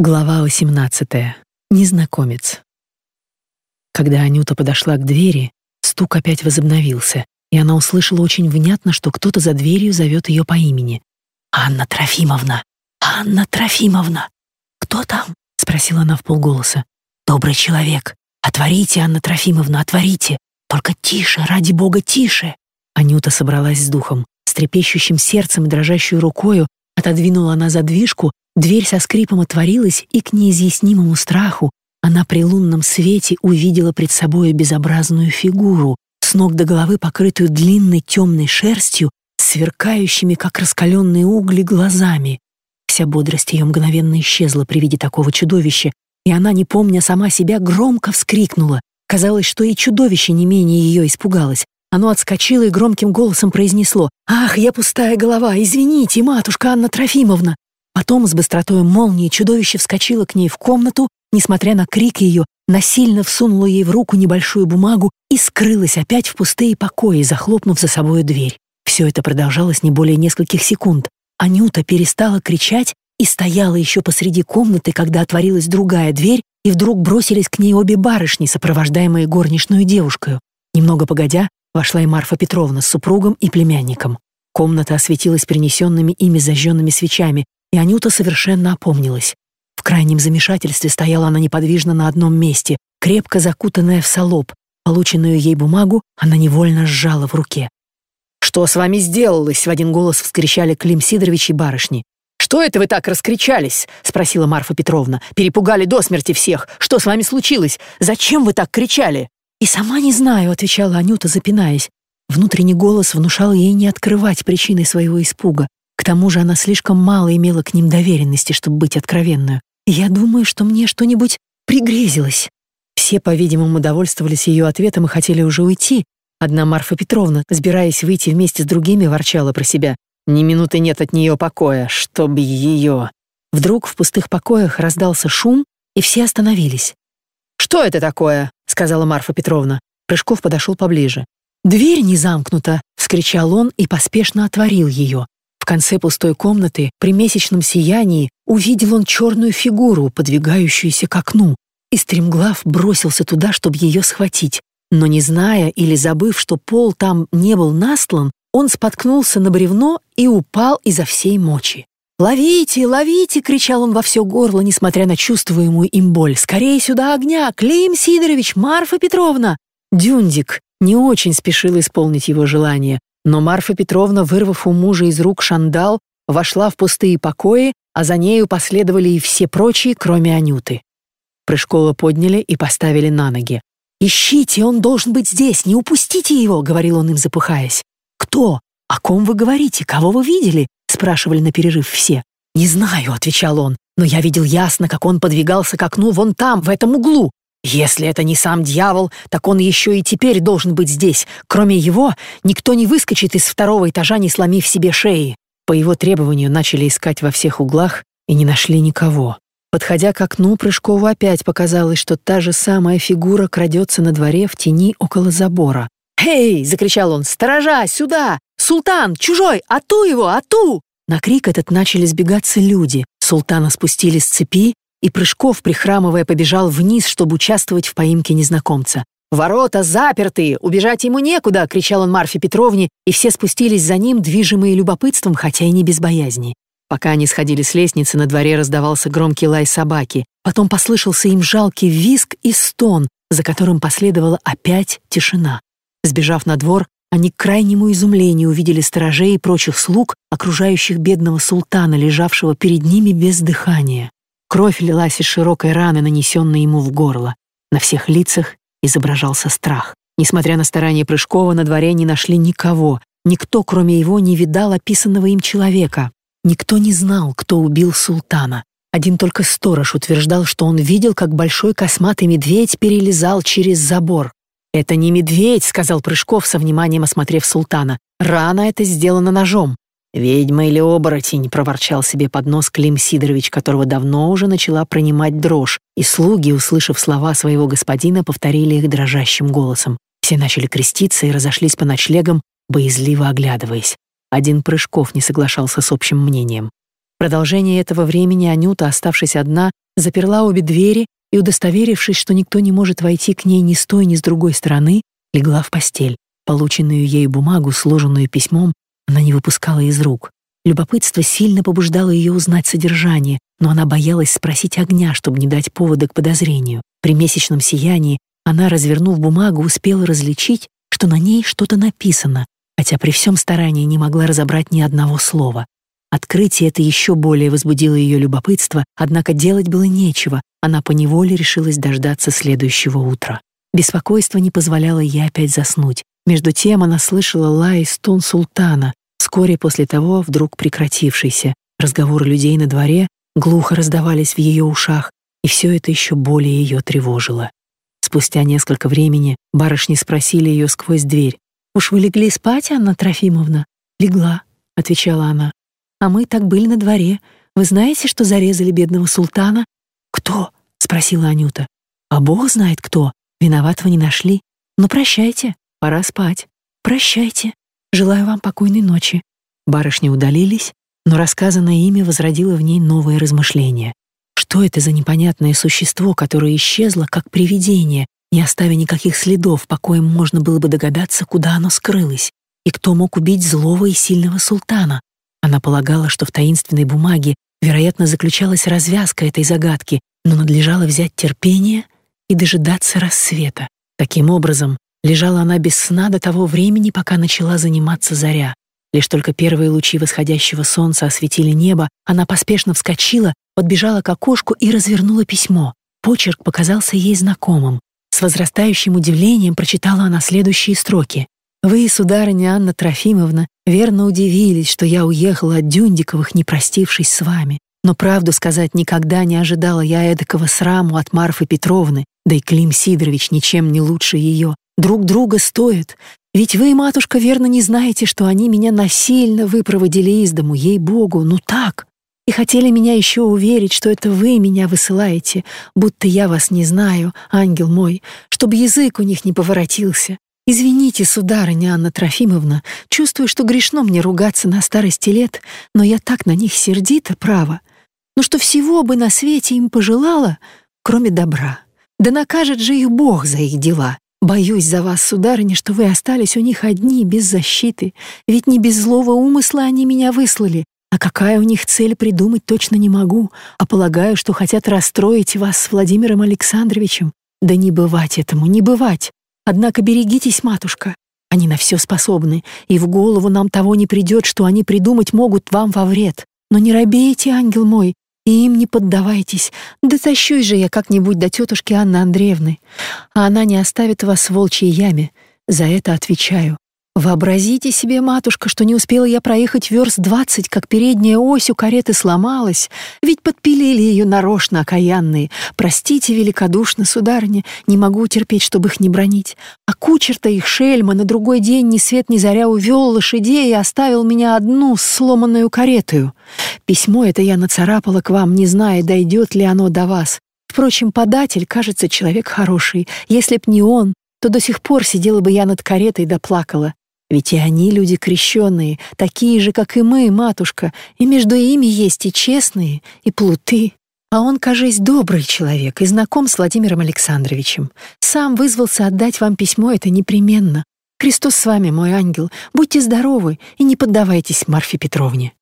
Глава 18. Незнакомец. Когда Анюта подошла к двери, стук опять возобновился, и она услышала очень внятно, что кто-то за дверью зовет ее по имени. «Анна Трофимовна! Анна Трофимовна! Кто там?» — спросила она в полголоса. «Добрый человек! Отворите, Анна Трофимовна, отворите! Только тише, ради бога, тише!» Анюта собралась с духом. С трепещущим сердцем и дрожащей рукою отодвинула она задвижку Дверь со скрипом отворилась, и к неизъяснимому страху она при лунном свете увидела пред собой безобразную фигуру, с ног до головы покрытую длинной темной шерстью, сверкающими, как раскаленные угли, глазами. Вся бодрость ее мгновенно исчезла при виде такого чудовища, и она, не помня сама себя, громко вскрикнула. Казалось, что и чудовище не менее ее испугалось. Оно отскочило и громким голосом произнесло «Ах, я пустая голова, извините, матушка Анна Трофимовна!» Потом с быстротой молнии чудовище вскочило к ней в комнату, несмотря на крик ее, насильно всунуло ей в руку небольшую бумагу и скрылось опять в пустые покои, захлопнув за собой дверь. Все это продолжалось не более нескольких секунд. Анюта перестала кричать и стояла еще посреди комнаты, когда отворилась другая дверь, и вдруг бросились к ней обе барышни, сопровождаемые горничную девушкой. Немного погодя, вошла и Марфа Петровна с супругом и племянником. Комната осветилась принесенными ими зажженными свечами, и Анюта совершенно опомнилась. В крайнем замешательстве стояла она неподвижно на одном месте, крепко закутанная в солоб. Полученную ей бумагу она невольно сжала в руке. «Что с вами сделалось?» — в один голос вскричали Клим Сидорович и барышни. «Что это вы так раскричались?» — спросила Марфа Петровна. «Перепугали до смерти всех. Что с вами случилось? Зачем вы так кричали?» «И сама не знаю», — отвечала Анюта, запинаясь. Внутренний голос внушал ей не открывать причины своего испуга. К тому же она слишком мало имела к ним доверенности, чтобы быть откровенной. Я думаю, что мне что-нибудь пригрезилось. Все, по-видимому, довольствовались ее ответом и хотели уже уйти. Одна Марфа Петровна, сбираясь выйти вместе с другими, ворчала про себя. Ни минуты нет от нее покоя, чтоб ее. Вдруг в пустых покоях раздался шум, и все остановились. «Что это такое?» — сказала Марфа Петровна. Прыжков подошел поближе. «Дверь не замкнута!» — вскричал он и поспешно отворил ее конце пустой комнаты, при месячном сиянии, увидел он черную фигуру, подвигающуюся к окну, и стремглав бросился туда, чтобы ее схватить. Но не зная или забыв, что пол там не был настлан, он споткнулся на бревно и упал изо всей мочи. «Ловите, ловите!» — кричал он во все горло, несмотря на чувствуемую им боль. «Скорее сюда огня! Клим Сидорович! Марфа Петровна!» Дюндик не очень спешил исполнить его желание. Но Марфа Петровна, вырвав у мужа из рук шандал, вошла в пустые покои, а за нею последовали и все прочие, кроме Анюты. Прыжкова подняли и поставили на ноги. «Ищите, он должен быть здесь, не упустите его», — говорил он им, запыхаясь. «Кто? О ком вы говорите? Кого вы видели?» — спрашивали на перерыв все. «Не знаю», — отвечал он, «но я видел ясно, как он подвигался к окну вон там, в этом углу. Если это не сам дьявол, так он еще и теперь должен быть здесь. Кроме его, никто не выскочит из второго этажа, не сломив себе шеи. По его требованию начали искать во всех углах и не нашли никого. Подходя к окну, Прыжкову опять показалось, что та же самая фигура крадется на дворе в тени около забора. «Эй!» — закричал он. «Сторожа! Сюда! Султан! Чужой! Ату его! Ату!» На крик этот начали сбегаться люди. Султана спустили с цепи, и Прыжков, прихрамывая, побежал вниз, чтобы участвовать в поимке незнакомца. «Ворота заперты! Убежать ему некуда!» — кричал он Марфе Петровне, и все спустились за ним, движимые любопытством, хотя и не без боязни. Пока они сходили с лестницы, на дворе раздавался громкий лай собаки. Потом послышался им жалкий визг и стон, за которым последовала опять тишина. Сбежав на двор, они к крайнему изумлению увидели сторожей и прочих слуг, окружающих бедного султана, лежавшего перед ними без дыхания. Кровь лилась из широкой раны, нанесенной ему в горло. На всех лицах изображался страх. Несмотря на старания Прыжкова, на дворе не нашли никого. Никто, кроме его, не видал описанного им человека. Никто не знал, кто убил султана. Один только сторож утверждал, что он видел, как большой косматый медведь перелезал через забор. «Это не медведь», — сказал Прыжков со вниманием осмотрев султана. «Рана это сделана ножом. «Ведьма или оборотень», — проворчал себе под нос Клим Сидорович, которого давно уже начала принимать дрожь, и слуги, услышав слова своего господина, повторили их дрожащим голосом. Все начали креститься и разошлись по ночлегам, боязливо оглядываясь. Один Прыжков не соглашался с общим мнением. продолжение этого времени Анюта, оставшись одна, заперла обе двери и, удостоверившись, что никто не может войти к ней ни с той, ни с другой стороны, легла в постель. Полученную ею бумагу, сложенную письмом, она не выпускала из рук. Любопытство сильно побуждало ее узнать содержание, но она боялась спросить огня, чтобы не дать повода к подозрению. При месячном сиянии она, развернув бумагу, успела различить, что на ней что-то написано, хотя при всем старании не могла разобрать ни одного слова. Открытие это еще более возбудило ее любопытство, однако делать было нечего, она поневоле решилась дождаться следующего утра. Беспокойство не позволяло ей опять заснуть. Между тем она слышала лай стон султана, вскоре после того вдруг прекратившийся. Разговоры людей на дворе глухо раздавались в ее ушах, и все это еще более ее тревожило. Спустя несколько времени барышни спросили ее сквозь дверь. «Уж вы легли спать, Анна Трофимовна?» «Легла», — отвечала она. «А мы так были на дворе. Вы знаете, что зарезали бедного султана?» «Кто?» — спросила Анюта. «А Бог знает кто. Виноватого не нашли. Но прощайте, пора спать. Прощайте. Желаю вам покойной ночи». Барышни удалились, но рассказанное имя возродило в ней новые размышления. Что это за непонятное существо, которое исчезло, как привидение, не оставя никаких следов, по коим можно было бы догадаться, куда оно скрылось, и кто мог убить злого и сильного султана? Она полагала, что в таинственной бумаге, вероятно, заключалась развязка этой загадки, но надлежало взять терпение и дожидаться рассвета. Таким образом, лежала она без сна до того времени, пока начала заниматься заря. Лишь только первые лучи восходящего солнца осветили небо, она поспешно вскочила, подбежала к окошку и развернула письмо. Почерк показался ей знакомым. С возрастающим удивлением прочитала она следующие строки. «Вы, сударыня Анна Трофимовна, верно удивились, что я уехала от Дюндиковых, не простившись с вами. Но правду сказать, никогда не ожидала я эдакого сраму от Марфы Петровны, да и Клим Сидорович ничем не лучше ее. Друг друга стоят, ведь вы, матушка, верно не знаете, что они меня насильно выпроводили из дому, ей-богу, ну так. И хотели меня еще уверить, что это вы меня высылаете, будто я вас не знаю, ангел мой, чтобы язык у них не поворотился. Извините, сударыня Анна Трофимовна, чувствую, что грешно мне ругаться на старости лет, но я так на них сердита, право. Ну что всего бы на свете им пожелала, кроме добра. Да накажет же их Бог за их дела. Боюсь за вас, сударыня, что вы остались у них одни, без защиты, ведь не без злого умысла они меня выслали, а какая у них цель придумать точно не могу, а полагаю, что хотят расстроить вас с Владимиром Александровичем. Да не бывать этому, не бывать. Однако берегитесь, матушка. Они на все способны, и в голову нам того не придет, что они придумать могут вам во вред. Но не робейте, ангел мой, и им не поддавайтесь. Дотащусь же я как-нибудь до тетушки Анны Андреевны, а она не оставит вас в волчьей яме. За это отвечаю. Вообразите себе, матушка, что не успела я проехать верст двадцать, как передняя ось у кареты сломалась, ведь подпилили ее нарочно окаянные. Простите великодушно, сударыня, не могу терпеть, чтобы их не бронить. А кучер-то их шельма на другой день ни свет ни заря увел лошадей и оставил меня одну с сломанную каретою. Письмо это я нацарапала к вам, не зная, дойдет ли оно до вас. Впрочем, податель, кажется, человек хороший. Если б не он, то до сих пор сидела бы я над каретой да плакала. Ведь и они люди крещенные, такие же, как и мы, матушка, и между ими есть и честные, и плуты. А он, кажись, добрый человек и знаком с Владимиром Александровичем. Сам вызвался отдать вам письмо это непременно. Христос с вами, мой ангел, будьте здоровы и не поддавайтесь Марфе Петровне».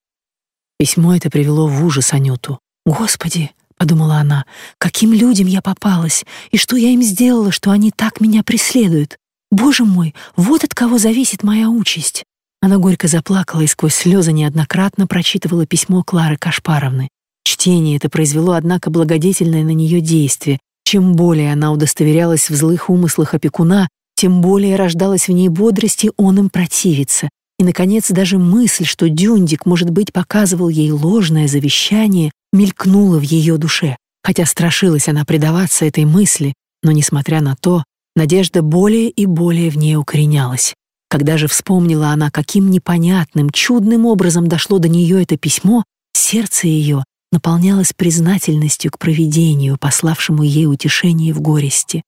Письмо это привело в ужас Анюту. «Господи!» — подумала она, — «каким людям я попалась, и что я им сделала, что они так меня преследуют? Боже мой, вот от кого зависит моя участь. Она горько заплакала и сквозь слезы неоднократно прочитывала письмо Клары Кашпаровны. Чтение это произвело, однако, благодетельное на нее действие. Чем более она удостоверялась в злых умыслах опекуна, тем более рождалась в ней бодрости он им противиться. И, наконец, даже мысль, что Дюндик, может быть, показывал ей ложное завещание, мелькнула в ее душе. Хотя страшилась она предаваться этой мысли, но, несмотря на то, Надежда более и более в ней укоренялась. Когда же вспомнила она, каким непонятным, чудным образом дошло до нее это письмо, сердце ее наполнялось признательностью к провидению, пославшему ей утешение в горести.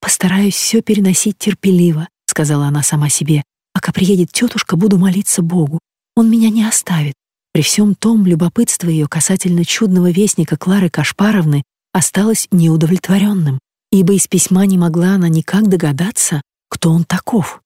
«Постараюсь все переносить терпеливо», — сказала она сама себе. «Пока приедет тетушка, буду молиться Богу. Он меня не оставит. При всем том любопытство ее касательно чудного вестника Клары Кашпаровны осталось неудовлетворенным, ибо из письма не могла она никак догадаться, кто он таков.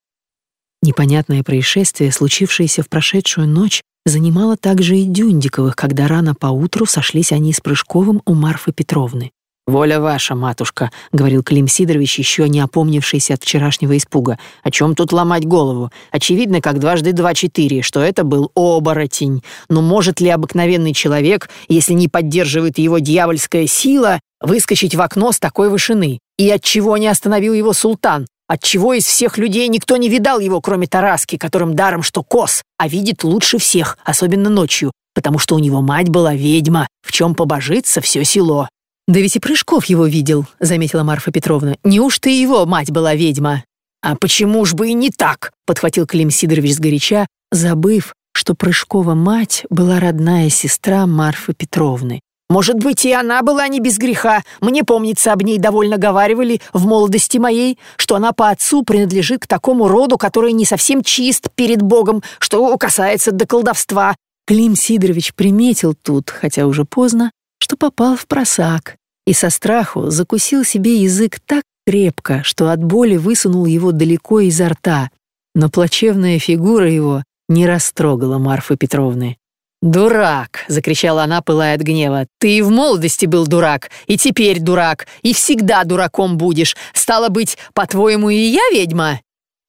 Непонятное происшествие, случившееся в прошедшую ночь, занимало также и Дюндиковых, когда рано поутру сошлись они с Прыжковым у Марфы Петровны. «Воля ваша, матушка», — говорил Клим Сидорович, еще не опомнившийся от вчерашнего испуга. «О чем тут ломать голову? Очевидно, как дважды два четыре, что это был оборотень. Но может ли обыкновенный человек, если не поддерживает его дьявольская сила, выскочить в окно с такой вышины? И от чего не остановил его султан? Отчего из всех людей никто не видал его, кроме Тараски, которым даром что кос, а видит лучше всех, особенно ночью, потому что у него мать была ведьма, в чем побожится все село. «Да ведь и Прыжков его видел», — заметила Марфа Петровна. «Неужто и его мать была ведьма?» «А почему ж бы и не так?» — подхватил Клим Сидорович сгоряча, забыв, что Прыжкова мать была родная сестра Марфы Петровны. «Может быть, и она была не без греха. Мне, помнится, об ней довольно говаривали в молодости моей, что она по отцу принадлежит к такому роду, который не совсем чист перед Богом, что касается до колдовства». Клим Сидорович приметил тут, хотя уже поздно, что попал в просак, и со страху закусил себе язык так крепко, что от боли высунул его далеко изо рта, но плачевная фигура его не растрогала Марфы Петровны. «Дурак!» — закричала она, пылая от гнева. «Ты и в молодости был дурак, и теперь дурак, и всегда дураком будешь. Стало быть, по-твоему, и я ведьма?»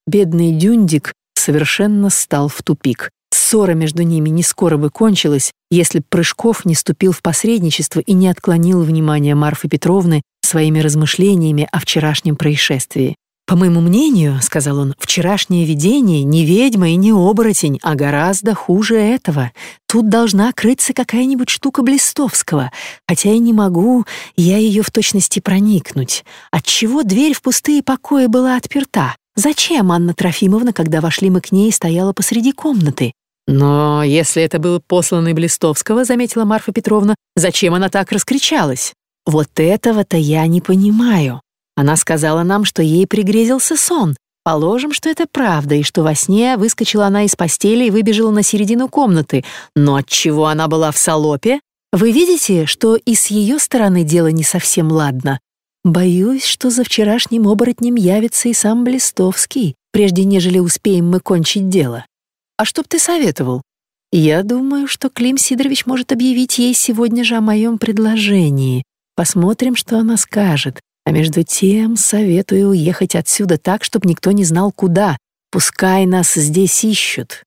Бедный Дюндик совершенно стал в тупик. Ссора между ними не скоро бы кончилась, если б Прыжков не ступил в посредничество и не отклонил внимание Марфы Петровны своими размышлениями о вчерашнем происшествии. «По моему мнению, — сказал он, — вчерашнее видение не ведьма и не оборотень, а гораздо хуже этого. Тут должна крыться какая-нибудь штука Блистовского, хотя я не могу, я ее в точности проникнуть. Отчего дверь в пустые покои была отперта? Зачем Анна Трофимовна, когда вошли мы к ней, стояла посреди комнаты? «Но если это был посланный Блистовского, — заметила Марфа Петровна, — зачем она так раскричалась?» «Вот этого-то я не понимаю. Она сказала нам, что ей пригрезился сон. Положим, что это правда, и что во сне выскочила она из постели и выбежала на середину комнаты. Но от чего она была в салопе? Вы видите, что и с ее стороны дело не совсем ладно. Боюсь, что за вчерашним оборотнем явится и сам Блистовский, прежде нежели успеем мы кончить дело. А что б ты советовал? Я думаю, что Клим Сидорович может объявить ей сегодня же о моем предложении. Посмотрим, что она скажет. А между тем советую уехать отсюда так, чтобы никто не знал куда. Пускай нас здесь ищут.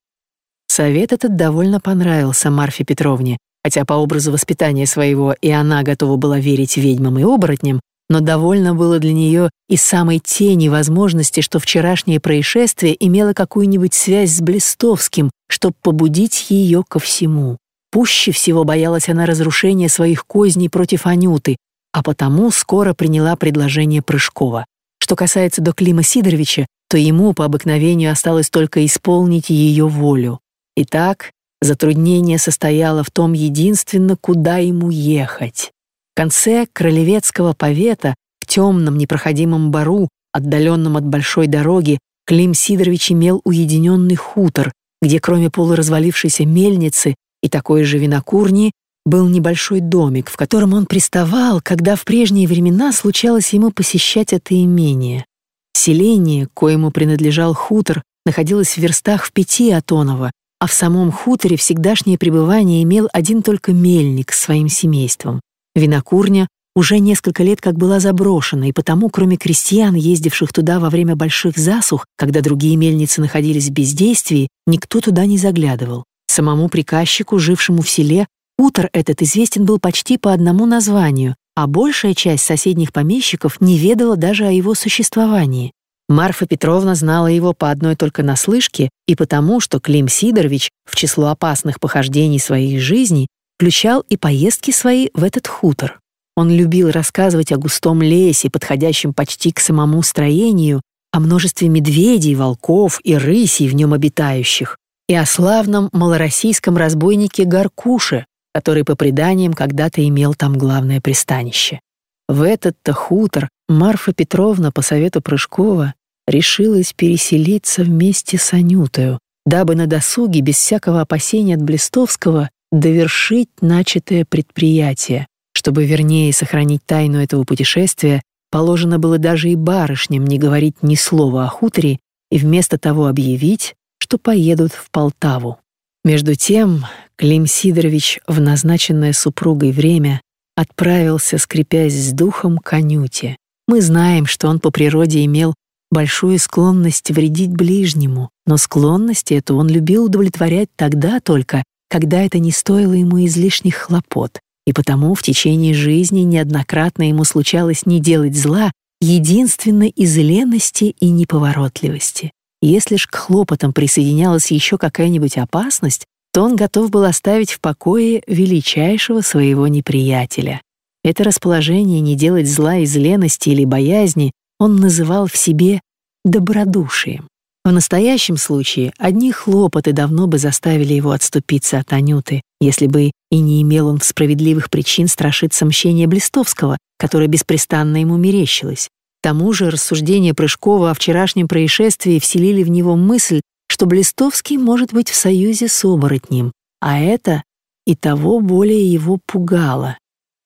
Совет этот довольно понравился Марфе Петровне, хотя по образу воспитания своего и она готова была верить ведьмам и оборотням, но довольно было для нее и самой тени возможности, что вчерашнее происшествие имело какую-нибудь связь с Блистовским, чтобы побудить ее ко всему. Пуще всего боялась она разрушения своих козней против Анюты, а потому скоро приняла предложение Прыжкова. Что касается до Клима Сидоровича, то ему по обыкновению осталось только исполнить ее волю. Итак, затруднение состояло в том единственно, куда ему ехать конце Кролевецкого повета, в темном непроходимом бару, отдаленном от большой дороги, Клим Сидорович имел уединенный хутор, где кроме полуразвалившейся мельницы и такой же винокурни был небольшой домик, в котором он приставал, когда в прежние времена случалось ему посещать это имение. Селение, коему принадлежал хутор, находилось в верстах в пяти от Онова, а в самом хуторе всегдашнее пребывание имел один только мельник с своим семейством. Винокурня уже несколько лет как была заброшена, и потому, кроме крестьян, ездивших туда во время больших засух, когда другие мельницы находились в бездействии, никто туда не заглядывал. Самому приказчику, жившему в селе, хутор этот известен был почти по одному названию, а большая часть соседних помещиков не ведала даже о его существовании. Марфа Петровна знала его по одной только наслышке и потому, что Клим Сидорович в число опасных похождений своей жизни включал и поездки свои в этот хутор. Он любил рассказывать о густом лесе, подходящем почти к самому строению, о множестве медведей, волков и рысей в нем обитающих, и о славном малороссийском разбойнике Гаркуше, который по преданиям когда-то имел там главное пристанище. В этот-то хутор Марфа Петровна по совету Прыжкова решилась переселиться вместе с Анютою, дабы на досуге, без всякого опасения от Блистовского, довершить начатое предприятие. Чтобы вернее сохранить тайну этого путешествия, положено было даже и барышням не говорить ни слова о хуторе и вместо того объявить, что поедут в Полтаву. Между тем Клим Сидорович в назначенное супругой время отправился, скрипясь с духом, к Анюте. Мы знаем, что он по природе имел большую склонность вредить ближнему, но склонность эту он любил удовлетворять тогда только, когда это не стоило ему излишних хлопот, и потому в течение жизни неоднократно ему случалось не делать зла единственно из лености и неповоротливости. Если ж к хлопотам присоединялась еще какая-нибудь опасность, то он готов был оставить в покое величайшего своего неприятеля. Это расположение не делать зла из лености или боязни он называл в себе добродушием. В настоящем случае одни хлопоты давно бы заставили его отступиться от Анюты, если бы и не имел он справедливых причин страшиться мщения Блистовского, которое беспрестанно ему мерещилось. К тому же рассуждения Прыжкова о вчерашнем происшествии вселили в него мысль, что Блистовский может быть в союзе с оборотнем, а это и того более его пугало.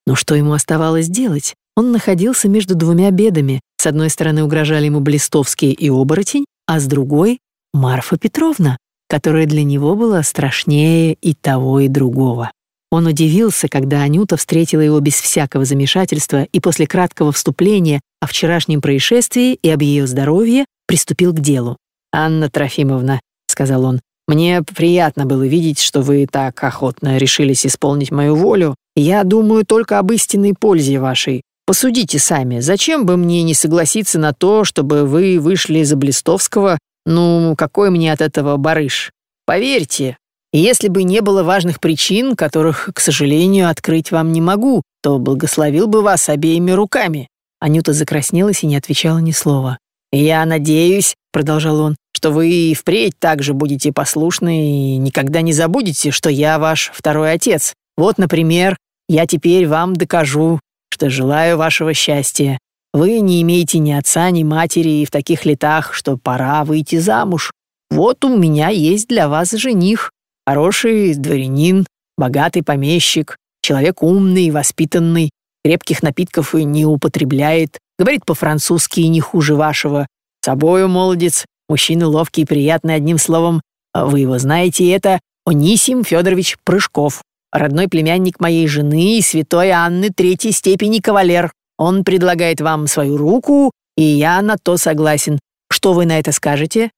Но что ему оставалось делать? Он находился между двумя бедами. С одной стороны угрожали ему Блистовский и оборотень, а с другой — Марфа Петровна, которая для него была страшнее и того, и другого. Он удивился, когда Анюта встретила его без всякого замешательства и после краткого вступления о вчерашнем происшествии и об ее здоровье приступил к делу. «Анна Трофимовна», — сказал он, — «мне приятно было видеть, что вы так охотно решились исполнить мою волю. Я думаю только об истинной пользе вашей. Посудите сами, зачем бы мне не согласиться на то, чтобы вы вышли за Блистовского? Ну, какой мне от этого барыш? Поверьте, если бы не было важных причин, которых, к сожалению, открыть вам не могу, то благословил бы вас обеими руками». Анюта закраснелась и не отвечала ни слова. «Я надеюсь», — продолжал он, «что вы и впредь также будете послушны и никогда не забудете, что я ваш второй отец. Вот, например, я теперь вам докажу, что желаю вашего счастья. Вы не имеете ни отца, ни матери и в таких летах, что пора выйти замуж. Вот у меня есть для вас жених, хороший дворянин, богатый помещик, человек умный и воспитанный, крепких напитков и не употребляет, говорит по-французски и не хуже вашего. Собою молодец, мужчина ловкий и приятный, одним словом, вы его знаете, это Онисим Федорович Прыжков родной племянник моей жены и святой Анны третьей степени кавалер. Он предлагает вам свою руку, и я на то согласен. Что вы на это скажете?»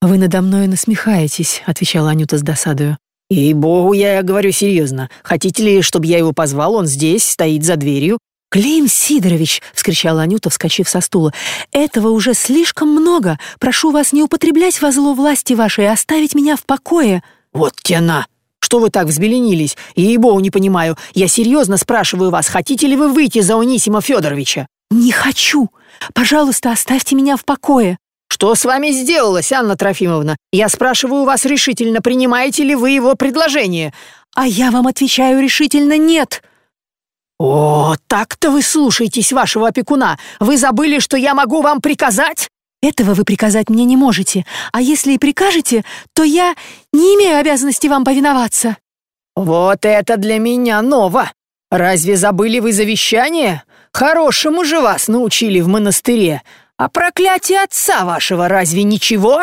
«Вы надо мной насмехаетесь», — отвечала Анюта с досадою. «Ей-богу, я говорю серьезно. Хотите ли, чтобы я его позвал? Он здесь, стоит за дверью». «Клим Сидорович!» — вскричала Анюта, вскочив со стула. «Этого уже слишком много. Прошу вас не употреблять во зло власти вашей и оставить меня в покое». «Вот тяна!» Что вы так взбеленились? Ей-богу, не понимаю. Я серьезно спрашиваю вас, хотите ли вы выйти за Унисима Федоровича?» «Не хочу. Пожалуйста, оставьте меня в покое». «Что с вами сделалось, Анна Трофимовна? Я спрашиваю вас решительно, принимаете ли вы его предложение?» «А я вам отвечаю решительно нет». «О, так-то вы слушаетесь вашего опекуна. Вы забыли, что я могу вам приказать?» Этого вы приказать мне не можете, а если и прикажете, то я не имею обязанности вам повиноваться». «Вот это для меня ново! Разве забыли вы завещание? Хорошему же вас научили в монастыре. А проклятие отца вашего разве ничего?»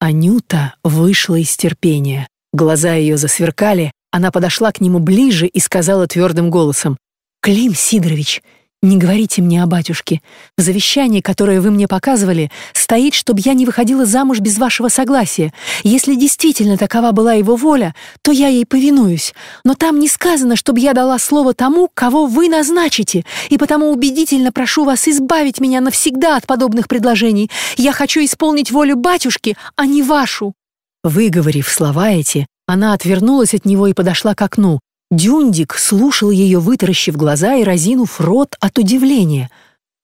Анюта вышла из терпения. Глаза ее засверкали, она подошла к нему ближе и сказала твердым голосом, «Клим Сидорович, «Не говорите мне о батюшке. В завещании, которое вы мне показывали, стоит, чтобы я не выходила замуж без вашего согласия. Если действительно такова была его воля, то я ей повинуюсь. Но там не сказано, чтобы я дала слово тому, кого вы назначите, и потому убедительно прошу вас избавить меня навсегда от подобных предложений. Я хочу исполнить волю батюшки, а не вашу». Выговорив слова эти, она отвернулась от него и подошла к окну, Дюндик слушал ее, вытаращив глаза и разинув рот от удивления.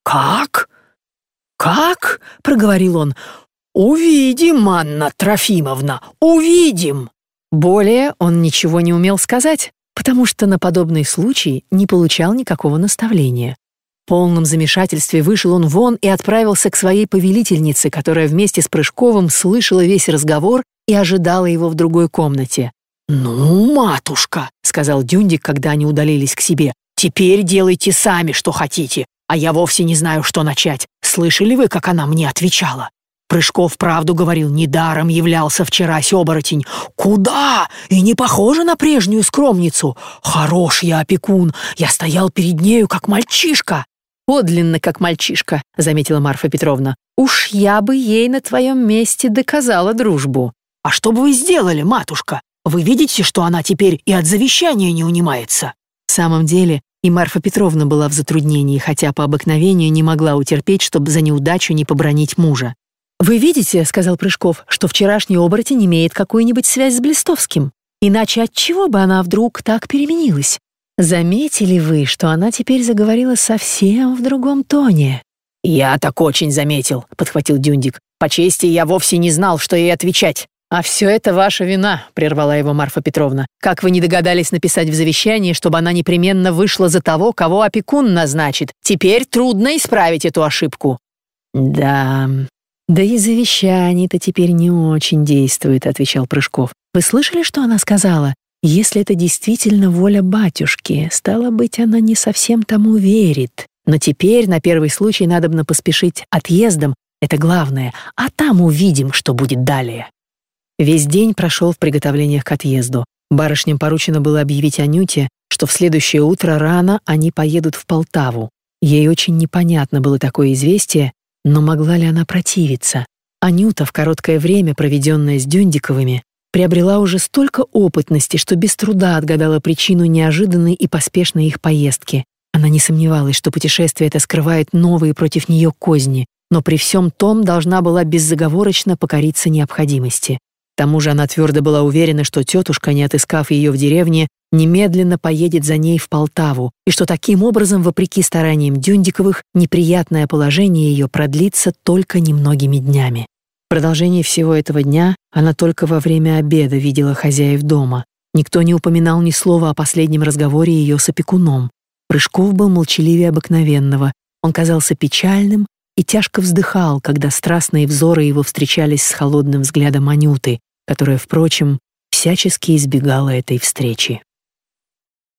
«Как? Как?» — проговорил он. «Увидим, Анна Трофимовна, увидим!» Более он ничего не умел сказать, потому что на подобный случай не получал никакого наставления. В полном замешательстве вышел он вон и отправился к своей повелительнице, которая вместе с Прыжковым слышала весь разговор и ожидала его в другой комнате. «Ну, матушка», — сказал Дюндик, когда они удалились к себе, «теперь делайте сами, что хотите, а я вовсе не знаю, что начать. Слышали вы, как она мне отвечала? Прыжков правду говорил, недаром являлся вчера оборотень. Куда? И не похоже на прежнюю скромницу. Хорош я опекун, я стоял перед нею, как мальчишка. «Подлинно, как мальчишка», — заметила Марфа Петровна. «Уж я бы ей на твоем месте доказала дружбу». «А что бы вы сделали, матушка? Вы видите, что она теперь и от завещания не унимается?» В самом деле, и Марфа Петровна была в затруднении, хотя по обыкновению не могла утерпеть, чтобы за неудачу не побронить мужа. «Вы видите, — сказал Прыжков, — что вчерашний оборотень имеет какую-нибудь связь с Блистовским. Иначе от чего бы она вдруг так переменилась? Заметили вы, что она теперь заговорила совсем в другом тоне?» «Я так очень заметил», — подхватил Дюндик. «По чести, я вовсе не знал, что ей отвечать». «А все это ваша вина», — прервала его Марфа Петровна. «Как вы не догадались написать в завещании, чтобы она непременно вышла за того, кого опекун назначит? Теперь трудно исправить эту ошибку». «Да, да и завещание-то теперь не очень действует», — отвечал Прыжков. «Вы слышали, что она сказала? Если это действительно воля батюшки, стало быть, она не совсем тому верит. Но теперь на первый случай надобно поспешить отъездом, это главное, а там увидим, что будет далее». Весь день прошел в приготовлениях к отъезду. Барышням поручено было объявить Анюте, что в следующее утро рано они поедут в Полтаву. Ей очень непонятно было такое известие, но могла ли она противиться? Анюта в короткое время, проведенное с Дюндиковыми, приобрела уже столько опытности, что без труда отгадала причину неожиданной и поспешной их поездки. Она не сомневалась, что путешествие это скрывает новые против нее козни, но при всем том должна была беззаговорочно покориться необходимости. К тому же она твердо была уверена, что тетушка, не отыскав ее в деревне, немедленно поедет за ней в Полтаву, и что таким образом, вопреки стараниям Дюндиковых, неприятное положение ее продлится только немногими днями. В продолжении всего этого дня она только во время обеда видела хозяев дома. Никто не упоминал ни слова о последнем разговоре ее с опекуном. Прыжков был молчаливее обыкновенного. Он казался печальным и тяжко вздыхал, когда страстные взоры его встречались с холодным взглядом Анюты, которая, впрочем, всячески избегала этой встречи.